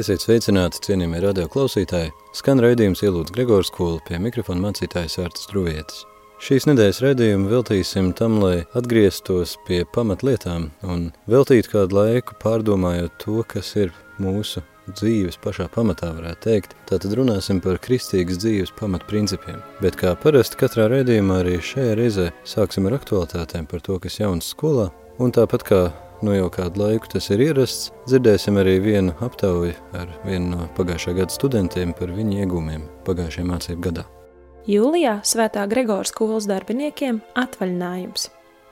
Esiet sveicināti, cienījamie radio klausītāji. Skan raidījums ielūdz Gregors Kūlu pie mikrofona mācītājas Artas Druvietis. Šīs nedēļas raidījumu veltīsim tam, lai atgrieztos pie pamatlietām un veltītu kādu laiku pārdomājot to, kas ir mūsu dzīves pašā pamatā, varētu teikt. Tātad runāsim par kristīgas dzīves pamatprincipiem. Bet kā parasti katrā raidījumā arī šajā reizē sāksim ar aktualitātēm par to, kas jauns skolā, un tāpat kā nu jau kādu laiku tas ir ierasts, dzirdēsim arī vienu aptauju ar vienu no pagājušā gada studentiem par viņu iegūmiem pagājušajā mācību gadā. Jūlijā Svētā Gregora skolas darbiniekiem atvaļinājums.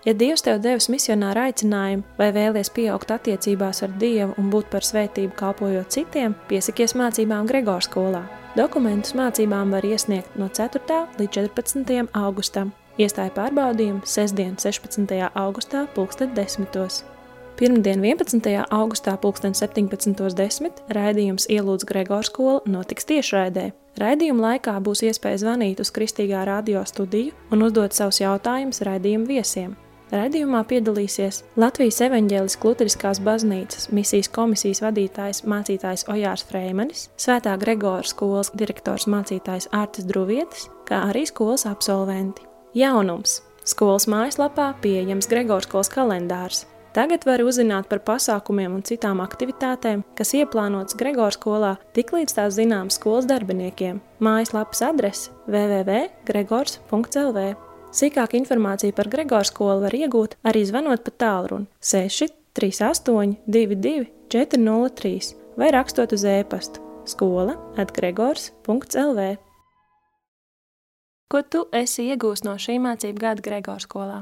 Ja Dievs tev devis misionāru aicinājumu vai vēlies pieaugt attiecībās ar Dievu un būt par svētību kalpojot citiem, piesakies mācībām Gregora skolā. Dokumentus mācībām var iesniegt no 4. līdz 14. augustam. Iestāja pārbaudījumu sestdien 16. augustā pulksten 10. Pirmdien 11. augustā 17.10. raidījums Ielūdz Gregors skola notiks tiešraidē. Raidījuma laikā būs iespēja zvanīt uz Kristīgā radio studiju un uzdot savus jautājumus raidījuma viesiem. Raidījumā piedalīsies Latvijas evaņģēlis Luteriskās baznīcas misijas komisijas vadītājs mācītājs Ojārs Freimanis, Svētā Gregora skolas direktors mācītājs Ārtis Druvietis, kā arī skolas absolventi. Jaunums! Skolas mājaslapā pieejams Gregora skolas kalendārs – Tagad var uzzināt par pasākumiem un citām aktivitātēm, kas ieplānotas Gregora skolā, tiklīdz tās zināmas skolas darbiniekiem. Mājaslapas adrese www.gregors.lv Sīkāka informācija par Gregora skolu var iegūt arī zvanot pa tālruni 6 38 22 403 vai rakstot uz e-pastu skola atgregors.lv. Ko tu esi iegūst no šī mācību gada Gregora skolā?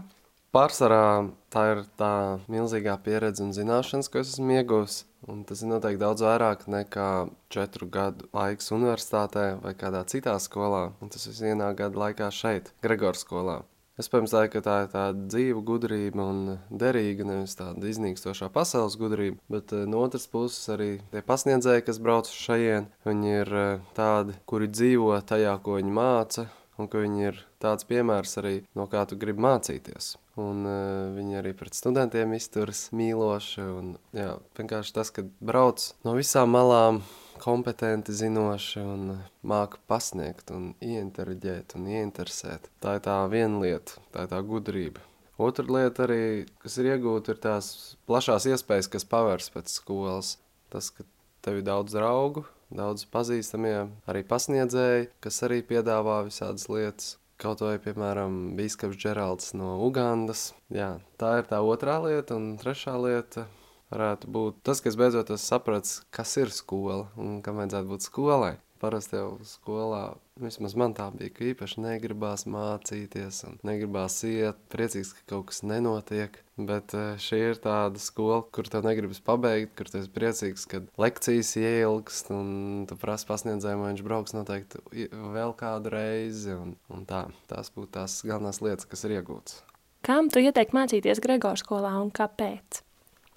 Pārsvarā tā ir tā milzīgā pieredze un zināšanas, ko es esmu ieguvis. Un tas ir noteikti daudz vairāk nekā četru gadu laiks universitātē vai kādā citā skolā. Un tas viss vienā gada laikā šeit, Gregors skolā. Es, protams, tādu, ka tā ir tāda dzīva gudrība un derīga, nevis tāda iznīkstošā pasaules gudrība, bet eh, no otras puses arī tie pasniedzēji, kas brauc uz šajien, viņi ir eh, tādi, kuri dzīvo tajā, ko viņi māca, un ka viņi ir tāds piemērs arī, no kā tu gribi mācīties. Un uh, viņi arī pret studentiem izturas mīloši. Un, jā, vienkārši tas, ka brauc no visām malām kompetenti zinoši un māca pasniegt un ieintereģēt un ieinteresēt. Tā ir tā viena lieta, tā ir tā gudrība. Otra lieta arī, kas ir iegūta, ir tās plašās iespējas, kas pavērs pēc skolas. Tas, ka tev ir daudz draugu, daudz pazīstamie, arī pasniedzēji, kas arī piedāvā visādas lietas. Kaut vai, piemēram, Bīskaps Džeralds no Ugandas. Jā, tā ir tā otrā lieta, un trešā lieta varētu būt tas, kas beidzot saprats, kas ir skola un kam vajadzētu būt skolai. Parasti jau skolā, vismaz man tā bija, ka īpaši negribās mācīties un negribās iet, priecīgs, ka kaut kas nenotiek. Bet eh, šī ir tāda skola, kur tev negribas pabeigt, kur tu esi priecīgs, kad lekcijas ieilgst un tu prasi pasniedzējumu, vai viņš brauks noteikti vēl kādu reizi. Un, un tā, tās būtu tās galvenās lietas, kas ir iegūtas. Kam tu ieteiktu mācīties Gregors skolā un kāpēc?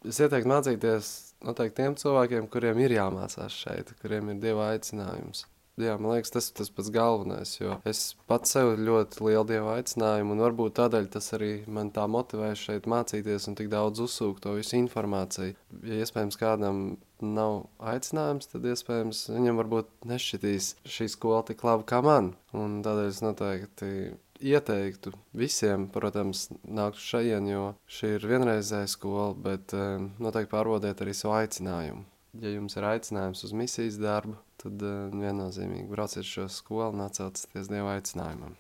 Es ieteiktu mācīties noteikti tiem cilvēkiem, kuriem ir jāmācās šeit, kuriem ir dieva aicinājums. Jā, man liekas, tas ir tas pats galvenais, es pats sev ļoti lielu dievu aicinājumu, un varbūt tādēļ tas arī man tā motivē šeit mācīties un tik daudz uzsūkt to visu informāciju. Ja iespējams kādam nav aicinājums, tad iespējams viņam varbūt nešķitīs šī skola tik labi kā man, un tādēļ es noteikti ieteiktu visiem, protams, nākt šajien, jo šī ir vienreizēja skola, bet uh, noteikti pārvodiet arī savu aicinājumu. Ja jums ir aicinājums uz misijas darbu, tad uh, viennozīmīgi brauciet šo skolu un atcelties Dieva aicinājumam.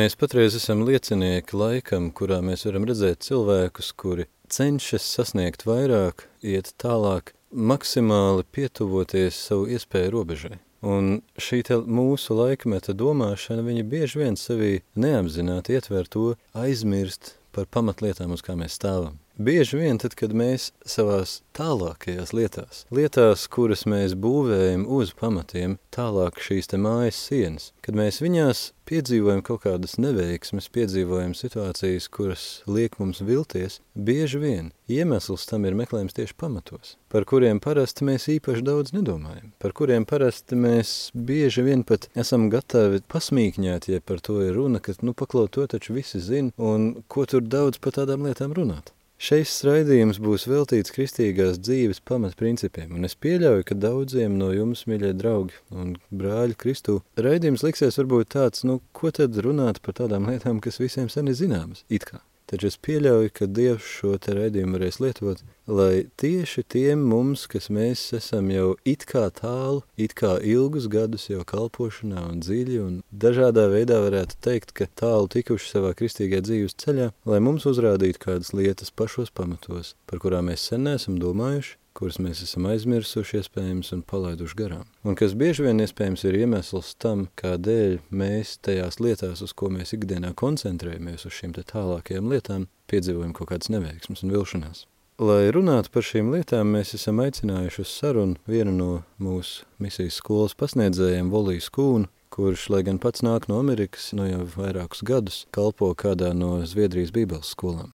Mēs patreiz esam liecinieki laikam, kurā mēs varam redzēt cilvēkus, kuri cenšas sasniegt vairāk, iet tālāk, maksimāli pietuvoties savu iespēju robežai. Un šī mūsu laikmeta domāšana, viņa bieži vien sevī neapzināti ietver to aizmirst par pamatlietām, uz kā mēs stāvam. Bieži vien tad, kad mēs savās tālākajās lietās, lietās, kuras mēs būvējam uz pamatiem, tālāk šīs te mājas sienas, kad mēs viņās piedzīvojam kaut kādas neveiksmes, piedzīvojam situācijas, kuras liek mums vilties, bieži vien iemesls tam ir meklējums tieši pamatos, par kuriem parasti mēs īpaši daudz nedomājam, par kuriem parasti mēs bieži vien pat esam gatavi pasmīkņēt, ja par to ir runa, ka, nu, paklaut to taču visi zina, un ko tur daudz par tādām lietām runāt. Šeis raidījums būs veltīts kristīgās dzīves pamatprincipiem, un es pieļauju, ka daudziem no jums, mīļie draugi un brāļi Kristū, raidījums liksies varbūt tāds, nu, ko tad runāt par tādām lietām, kas visiem sen ir zināmas, it kā. Taču es pieļauju, ka Dievs šo te raidījumu varēs lietot, lai tieši tiem mums, kas mēs esam jau it kā tālu, it kā ilgus gadus jau kalpošanā un dziļi un dažādā veidā varētu teikt, ka tālu tikuši savā kristīgajā dzīves ceļā, lai mums uzrādītu kādas lietas pašos pamatos, par kurām mēs sen neesam domājuši, kuras mēs esam aizmirsuši iespējams un palaiduši garām. Un kas bieži vien iespējams ir iemesls tam, kādēļ mēs tajās lietās, uz ko mēs ikdienā koncentrējamies, uz šīm te tālākajām lietām, piedzīvojam kaut kādas neveiksmes un vilšanās. Lai runātu par šīm lietām, mēs esam aicinājuši uz sarunu vienu no mūsu misijas skolas pasniedzējiem, Voliju Skūnu, kurš, lai gan pats nāk no Amerikas, no jau vairākus gadus, kalpo kādā no Zviedrijas bībeles skolām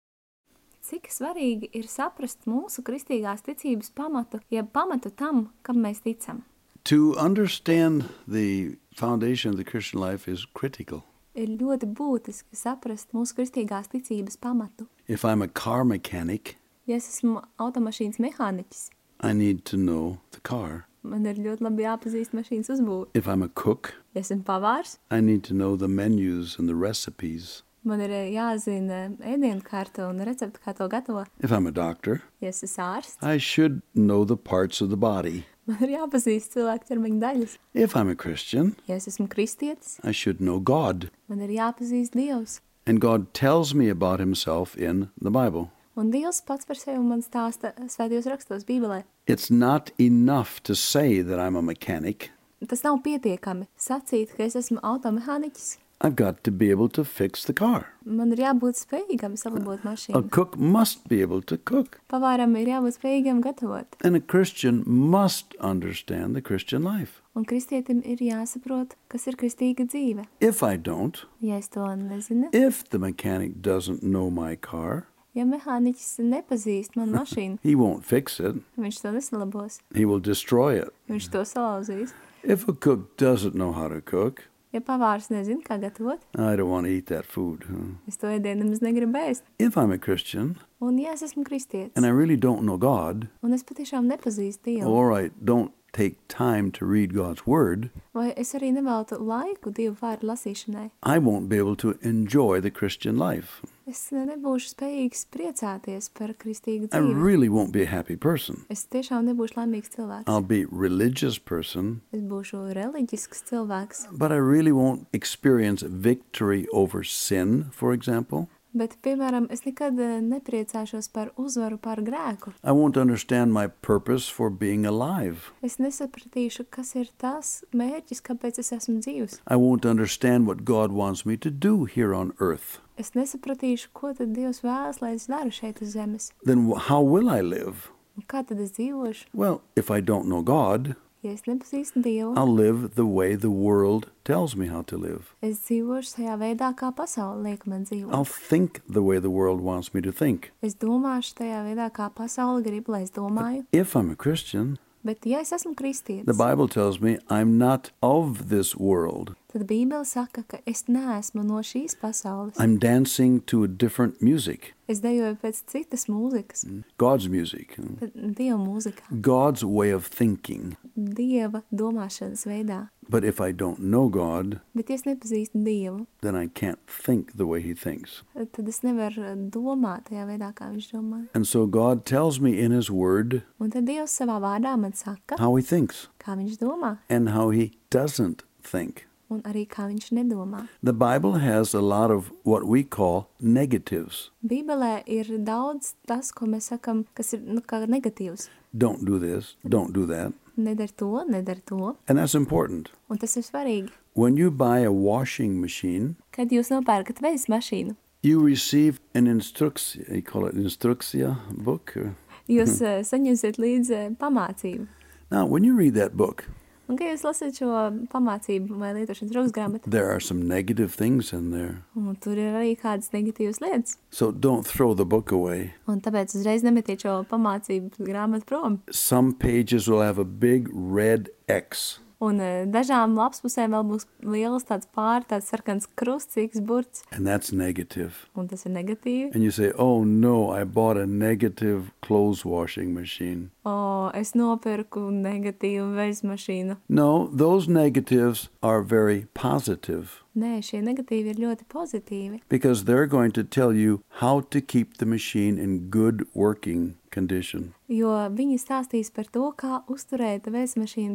cik svarīgi ir saprast mūsu kristīgās ticības pamatu, jeb pamatu tam, kam mēs ticam. To understand the foundation of the Christian life is critical. Ir ļoti būtiski saprast mūsu kristīgās ticības pamatu. If I'm a car mechanic, ja es esmu automašīnas mehāniķis, I need to know the car. Man ir ļoti labi jāpazīst mašīnas uzbūve. If I'm a cook, ja esmu pavārs, I need to know the menus and the recipes. Man ir eh, jāzina ēdienu karta un recepte, kā to gatavo. If I'm a doctor, ja es esmu ārsts, I should know the parts of the body. Man ir jāpazīst cilvēku ķermeņa daļas. If I'm a Christian, ja es esmu kristietis, I should know God. Man ir jāpazīst Dievs. And God tells me about himself in the Bible. Un Dievs pats par sevi man stāsta svētajos rakstos Bībelē. It's not enough to say that I'm a mechanic. Tas nav pietiekami sacīt, ka es esmu automehāniķis. I've got to be able to fix the car. Man ir jābūt spējīgam salabot mašīnu. A cook must be able to cook. Pavāram ir jābūt spējīgam gatavot. And a Christian must understand the Christian life. Un kristietim ir jāsaprot, kas ir kristīga dzīve. If I don't, ja es to nezinu, if the mechanic doesn't know my car, ja mehāniķis nepazīst manu mašīnu, he won't fix it. Viņš to nesalabos. He will destroy it. Viņš to salauzīs. If a cook doesn't know how to cook, Ja pavārs nezina, kā gatavot, I don't want to eat that food. Huh? es to ēdienu nemaz negribu ēst. If I'm a Christian Un ja es esmu kristietis, and I really don't know God, un es patiešām nepazīstu Dievu, all right, don't take time to read God's word, vai es arī neveltu laiku Dievu vārdu lasīšanai, I won't be able to enjoy the Christian life. es nebūšu spējīgs priecāties par kristīgu I dzīvi. really won't be a happy person. Es tiešām nebūšu laimīgs cilvēks. I'll be religious person, Es būšu reliģisks cilvēks, but I really won't experience victory over sin, for example. Bet, piemēram, es nekad eh, nepriecāšos par uzvaru pār grēku. I won't understand my purpose for being alive. Es nesapratīšu, kas ir tas mērķis, kāpēc es esmu dzīvs. I won't understand what God wants me to do here on earth. Es nesapratīšu, ko tad Dievs vēlas, lai es daru šeit uz zemes. Then how will I live? Un kā tad es dzīvošu? Well, if I don't know God, Ja es nepazīstu Dievu, I'll live the way the world tells me how to live. es dzīvošu tajā veidā, kā pasaule liek man dzīvot. I'll think the way the world wants me to think. Es domāšu tajā veidā, kā pasaule grib, lai es domāju. If I'm a Christian, Bet, ja es esmu kristietis, the Bible tells me I'm not of this world. Tad Bībele saka, ka es neesmu no šīs pasaules. I'm dancing to a different music, Es dejoju pēc citas mūzikas, mm, God's music, mm. tad Dieva mūzikā, God's way of thinking. Dieva domāšanas veidā. But if I don't know God, Bet, ja es nepazīstu Dievu, then I can't think the way He thinks. tad es nevaru domāt tajā veidā, kā viņš domā. And so God tells me in His Word Un tad Dievs savā vārdā man saka, how He thinks kā viņš domā and how He doesn't think. Un arī kā viņš nedomā. The Bible has a lot of what we call negatives. Bībelē ir daudz tas, ko mēs sakam, kas ir nu, kā negatīvs. Don't do this, don't do that. Nedar to, nedar to, And that's important. un tas ir svarīgi. When you buy a washing machine, Kad jūs nopērkat veļas mašīnu, you receive an instruction, you call it instructia book. or- jūs uh, saņemsiet līdzi uh, pamācību. Now, when you read that book, Un, kad jūs lasat šo pamācību vai lietošanas rokasgrāmatu, there are some negative things in there. un tur ir arī kādas negatīvas lietas. So don't throw the book away. Un tāpēc uzreiz nemetiet šo pamācību grāmatu prom. Some pages will have a big red X. Un uh, dažām lapspusēm vēl būs liels tāds pār, tāds sarkans krustīgs burts, And that's negative. un tas ir negatīvi. And you say, oh no, I bought a negative clothes washing machine. O, es nopirku negatīvu veļas mašīnu. No, those negatives are very positive Nē, šie negatīvi ir ļoti pozitīvi, because they're going to tell you how to keep the machine in good working condition. jo viņi stāstīs par to, kā uzturēt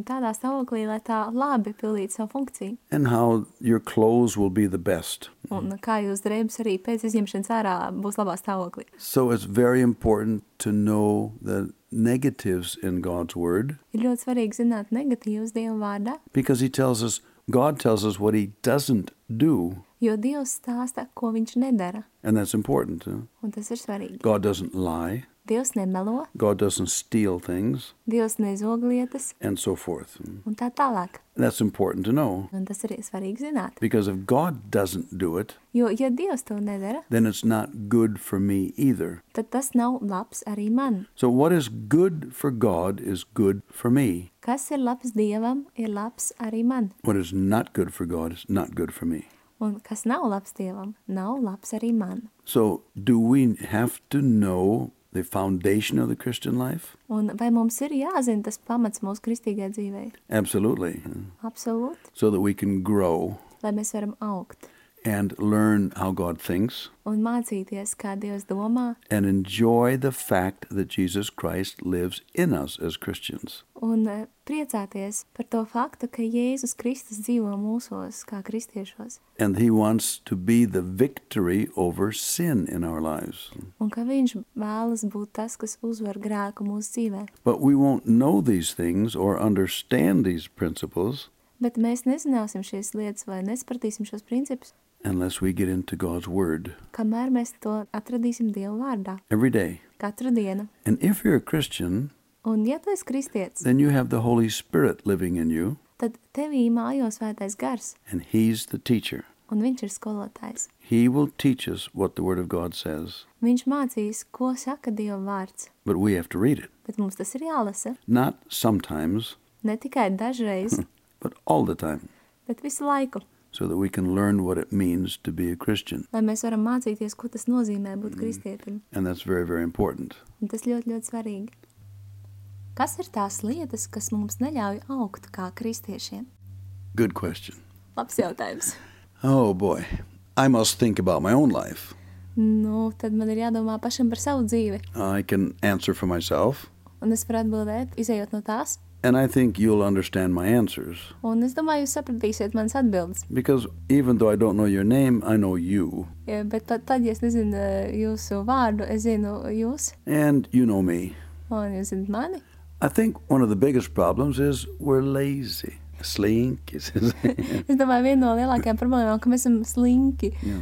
tādā stāvoklī, lai tā labi pildītu savu funkciju. and how your clothes will be the best. Un mhm. kā jūs drēbes arī pēc izņemšanas ārā būs labā stāvoklī. So it's very important to know the negatives in God's Word Ir ļoti svarīgi zināt negatīvus Dieva vārdā, because He tells us, God tells us what He doesn't do, jo Dievs stāsta, ko viņš nedara, and that's important. huh? un tas ir svarīgi. God doesn't lie, Dievs nemelo, God doesn't steal things, Dievs lietas and so forth. un tā tālāk. That's important to know Un tas ir svarīgi zināt. because if God doesn't do it, Jo, ja Dievs to nedara, then it's not good for me either. tad tas nav labs arī man. So, what is good for God is good for me. Kas ir labs Dievam, ir labs arī man. What is not good for God is not good for me. Un kas nav labs Dievam, nav labs arī man. So, do we have to know the foundation of the Christian life? Un vai mums ir jāzina tas pamats mūsu kristīgajai dzīvei? Absolutely. Absolūti, So that we can grow lai mēs varam augt and learn how God thinks un mācīties, kā Dievs domā, and enjoy the fact that Jesus Christ lives in us as Christians. un eh, priecāties par to faktu, ka Jēzus Kristus dzīvo mūsos kā kristiešos, And He wants to be the victory over sin in our lives. un ka Viņš vēlas būt tas, kas uzvar grēku mūsu dzīvē. But we won't know these things or understand these principles Bet mēs nezināsim šīs lietas vai nespratīsim šos principus, unless we get into God's Word kamēr mēs to atradīsim Dieva vārdā every day. katru dienu. And if you're a Christian, Un, ja tu esi kristietis, then you have the Holy Spirit living in you, tad tevī mājo svētais gars, and He's the teacher. un viņš ir skolotājs. He will teach us what the Word of God says, Viņš mācīs, ko saka Dieva vārds, but we have to read it. bet mums tas ir jālasa Not sometimes, ne tikai dažreiz, but all the time, bet visu laiku, so that we can learn what it means to be a Christian. lai mēs varam mācīties, ko tas nozīmē būt kristietim. And that's very, very important. Un tas ļoti, ļoti svarīgi. Kas ir tās lietas, kas mums neļauj augt kā kristiešiem? Good question. Labs jautājums. Oh boy, I must think about my own life. Nu, tad man ir jādomā pašam par savu dzīvi. I can answer for myself, Un es varu atbildēt, izējot no tās. And I think you'll understand my answers. Un es domāju, jūs sapratīsiet manas atbildes. Because even though I don't know your name, I know you, Ja, bet pat tad, ja es nezinu eh, jūsu vārdu, es zinu jūs, and you know me. un jūs zinat mani. I think one of the biggest problems is we're lazy. Slink. is- Es domāju, viena no lielākajām problēmām, ka mēs esam slinki. yeah.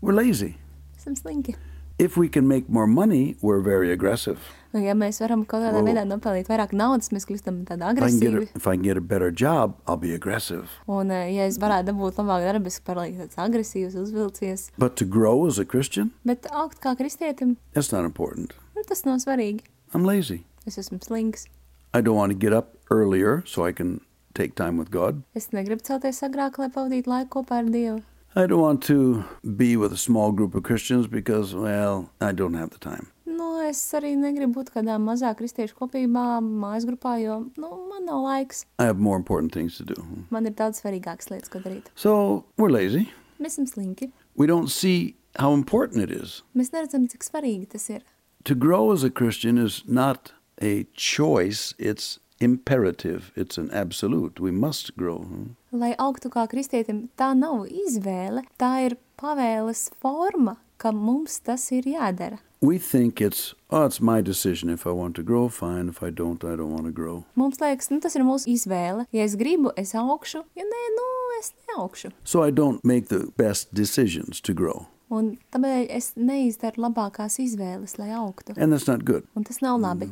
We're lazy. Esam slinki. If we can make more money, we're very aggressive. Un, ja mēs varam kaut kādā Oh. veidā nopelnīt vairāk naudas, mēs kļūstam tādi agresīvi. if I can get a better job, I'll be aggressive. Un, eh, ja es varētu dabūt labāk darbu, es paliku tāds agresīvs, uzvilcies. But to grow as a Christian, Bet augt kā kristietim, that's not important. nu, tas nav svarīgi. I'm lazy. Es esmu slinks. I don't want to get up earlier so I can take time with God. Es negribu celties agrāk, lai pavadītu laiku kopā ar Dievu. I don't want to be with a small group of Christians because, well, I don't have the time. Nu, es arī negribu būt kādā mazā kristiešu kopībā, mājas grupā, jo nu, man nav laiks. I have more important things to do. Man ir daudz svarīgākas lietas, ko darīt. So we're lazy. Mēs esam slinki. We don't see how important it is. Mēs neredzam, cik svarīgi tas ir. To grow as a Christian is not a choice, it's imperative, it's an absolute. We must grow. Lai augtu kā kristietim, tā nav izvēle, tā ir pavēles forma, ka mums tas ir jādara. We think it's, oh, it's my decision. If I want to grow, fine. If I don't, I don't want to grow. Mums liekas, nu, tas ir mūsu izvēle. Ja es gribu, es augšu, ja nē, nu, es neaugšu. So I don't make the best decisions to grow. Un tāpēc es neizdaru labākās izvēles, lai augtu. And that's not good. Un tas nav labi.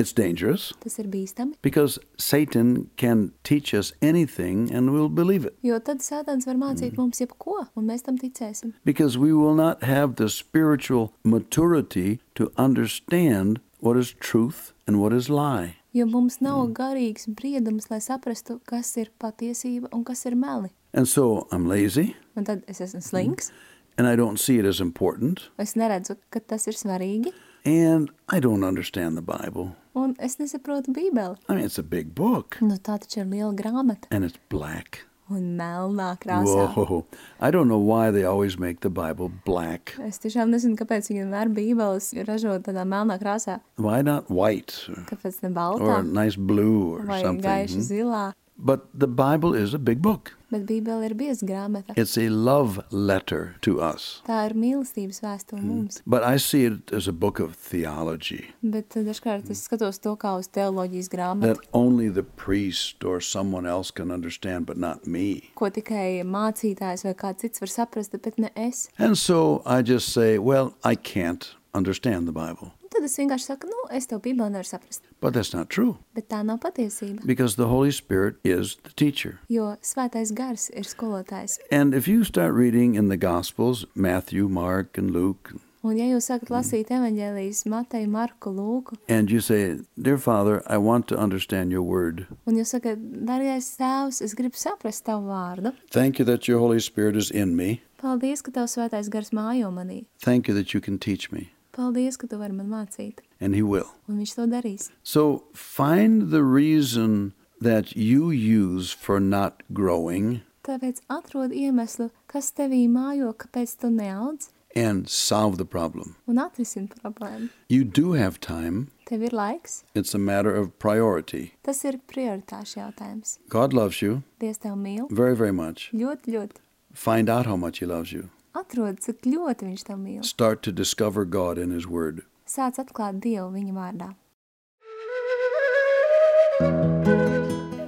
It's dangerous Tas ir bīstami. because Satan can teach us anything and we'll believe it. Jo tad sētans var mācīt mums jebko, un mēs tam ticēsim. Because we will not have the spiritual maturity to understand what is truth and what is lie. Jo mums nav garīgs briedums, lai saprastu, kas ir patiesība un kas ir meli. And so I'm lazy Un tad es esmu slings, and I don't see it as important es neredzu, ka tas ir svarīgi, and I don't understand the Bible. un es nesaprotu bībeli. I mean, it's a big book Nu, tā taču ir liela grāmata and it's black. un melnā krāsā. Whoa. I don't know why they always make the Bible black. Es tiešām nezinu, kāpēc viņi vienmēr bībeles ražo tādā melnā krāsā. Why not white or, Kāpēc ne or baltā a nice blue or vai something? gaiši hmm? zilā? But the Bible is a big book. Bet bībele ir bieza grāmata. It's a love letter to us. Tā ir mīlestības vēstule mums. But I see it as a book of theology Bet uh, dažkārt es skatos to kā uz teoloģijas that only the priest or someone else can understand, but not me. ko tikai mācītājs vai kāds cits var saprast, bet ne es. And so I just say, well, I can't understand the Bible. Un tad es vienkārši saku, nu, es tev bībeli nevaru saprast. But that's not true Bet tā nav patiesība. because the Holy Spirit is the teacher. Jo svētais gars ir skolotājs. And if you start reading in the Gospels, Matthew, Mark, and Luke, Un ja jūs sākat lasīt evaņģēlijas Mateju, Marku, Lūku, and you say, Dear Father, I want to understand your word. un jūs sakat, dargais tēvs, es gribu saprast tavu vārdu. Thank you that your Holy Spirit is in me. Paldies, ka tavs svētais gars mājo manī. Thank you that you can teach me. Paldies, ka tu vari man mācīt. And He will. Un viņš to darīs. So find the reason that you use for not growing Tāpēc atrod iemeslu, kas tevī mājo, kāpēc tu neaudz, and solve the problem. un atrisini problēmu. You do have time. Tev ir laiks, It's a matter of priority. tas ir prioritāšu jautājums. God loves you Dievs tev mīl very, very much. ļoti, ļoti. Find out how much He loves you. Atrod, cik ļoti viņš tev mīl. Start to discover God in His Word. Sāc atklāt Dievu viņa vārdā.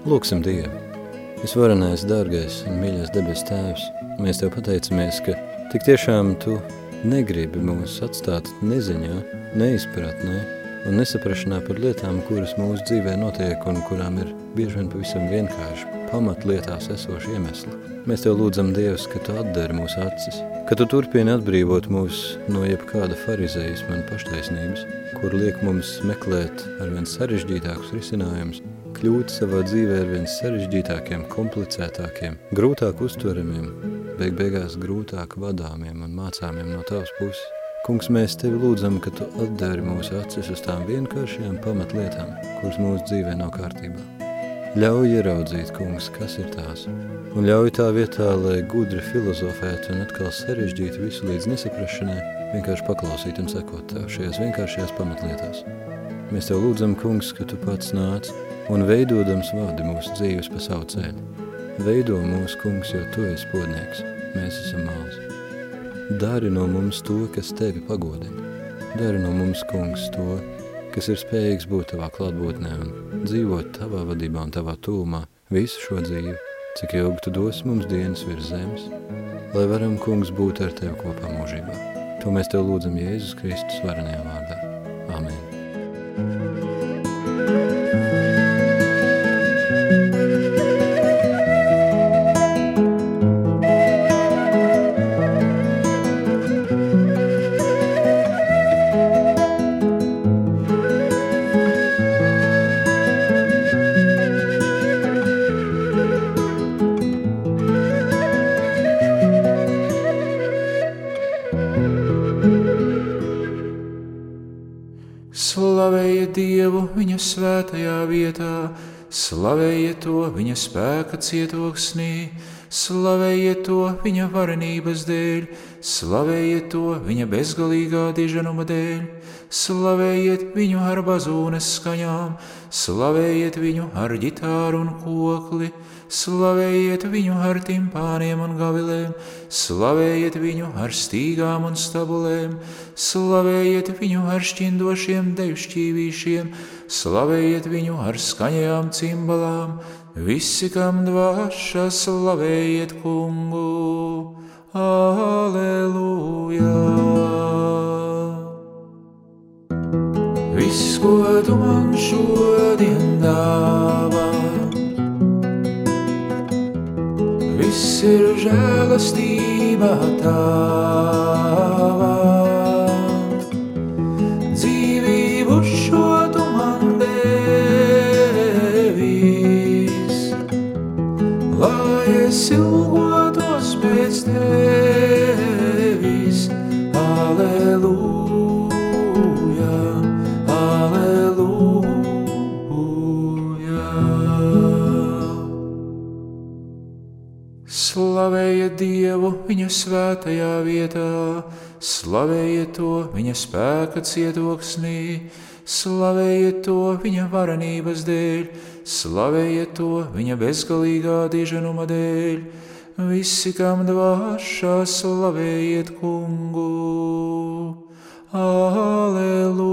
Lūksim Dievu! Visvarenais, dārgais un mīļais debes tēvs, mēs Tev pateicamies, ka tik tiešām Tu negribi mūs atstāt neziņā, neizpratnē un nesaprašanā par lietām, kuras mūsu dzīvē notiek un kurām ir bieži vien pavisam vienkārši pamatlietās esoši iemesli. Mēs Tev lūdzam, Dievs, ka Tu atdari mūsu acis, ka Tu turpini atbrīvot mūs no jebkāda farizējisma un paštaisnības, kur liek mums meklēt arvien sarežģītākus risinājumus, kļūt savā dzīvē ar vien sarežģītākiem, komplicētākiem, grūtāk uztveramiem, beig beigās grūtāk vadāmiem un mācāmiem no tavas puses. Kungs, mēs tevi lūdzam, ka tu atdari mūsu acis uz tām vienkāršajām pamatlietām, kuras mūsu dzīvē nav kārtībā. Ļauj ieraudzīt, kungs, kas ir tās, un ļauj tā vietā, lai gudri filozofētu un atkal sarežģītu visu līdz nesaprašanai, vienkārši paklausīt un sekot tev šajās vienkāršajās pamatlietās. Mēs tev lūdzam, kungs, ka tu pats nāc un veidodams vadi mūsu dzīves pa savu ceļu. Veido mūsu kungs, jo tu esi podnieks, mēs esam māls. Dari no mums to, kas tevi pagodina. Dari no mums, kungs, to, kas ir spējīgs būt tavā klātbūtnē un dzīvot tavā vadībā un tavā tūmā visu šo dzīvi, cik ilgi tu dos mums dienas virs zemes, lai varam, kungs, būt ar tevi kopā mūžībā. To mēs tev lūdzam Jēzus Kristus varenajā vārdā. Dievu viņa svētajā vietā, slavējiet to viņa spēka cietoksnī, slavējiet to viņa varenības dēļ, slavējiet to viņa bezgalīgā diženuma dēļ, slavējiet viņu ar bazūnes skaņām, slavējiet viņu ar ģitāru un kokli, slavējiet viņu ar timpāniem un gavilēm, slavējiet viņu ar stīgām un stabulēm, slavējiet viņu ar šķindošiem deju šķīvīšiem, slavējiet viņu ar skaņajām cimbalām, visi, kam dvāša, slavējiet kungu. Aleluja! Viss, ko tu man šodien dāvā, ir žēlastībā tavā. Dievu viņa svētajā vietā, slavējiet to viņa spēka cietoksnī, slavējiet to viņa varenības dēļ, slavējiet to viņa bezgalīgā diženuma dēļ. Visi, kam dvāšā, slavējiet kungu. Aleluja!